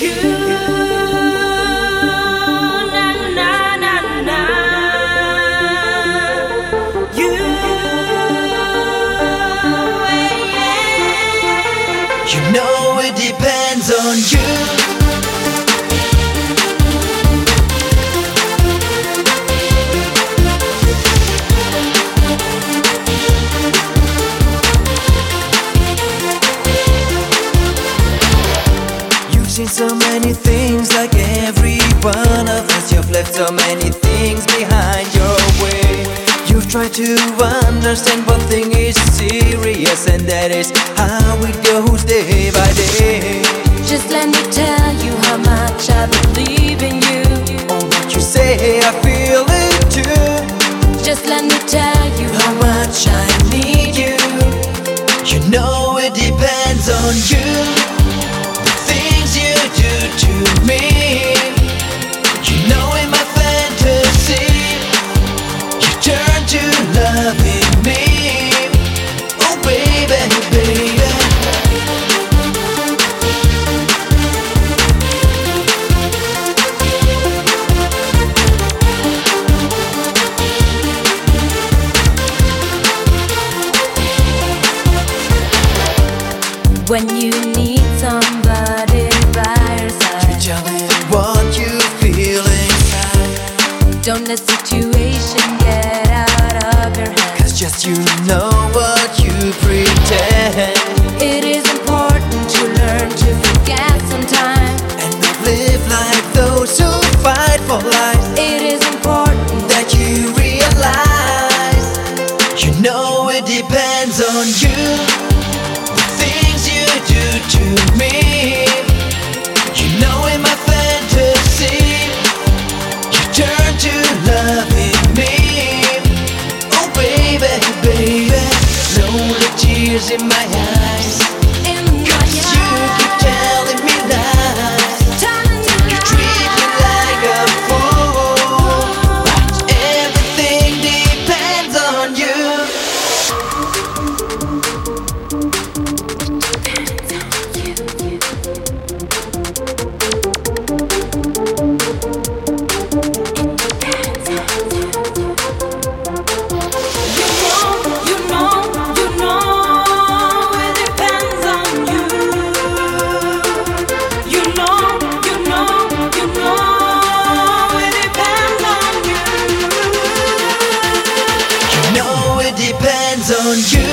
You, know it depends on you. Seen so many things like every one of us. You've left so many things behind your way. You've tried to understand one thing is serious, and that is how it goes day by day. Just let me tell you how much I believe in you. On what you say, I feel it too. Just let me tell you how much I need you. You know it depends on you. When you need somebody by your side, Tell me what you feel inside. don't let situation get out of your hands. Cause just you know loving me. Oh, baby, baby. Lonely tears in my eyes. In my eyes. you keep telling Don't you.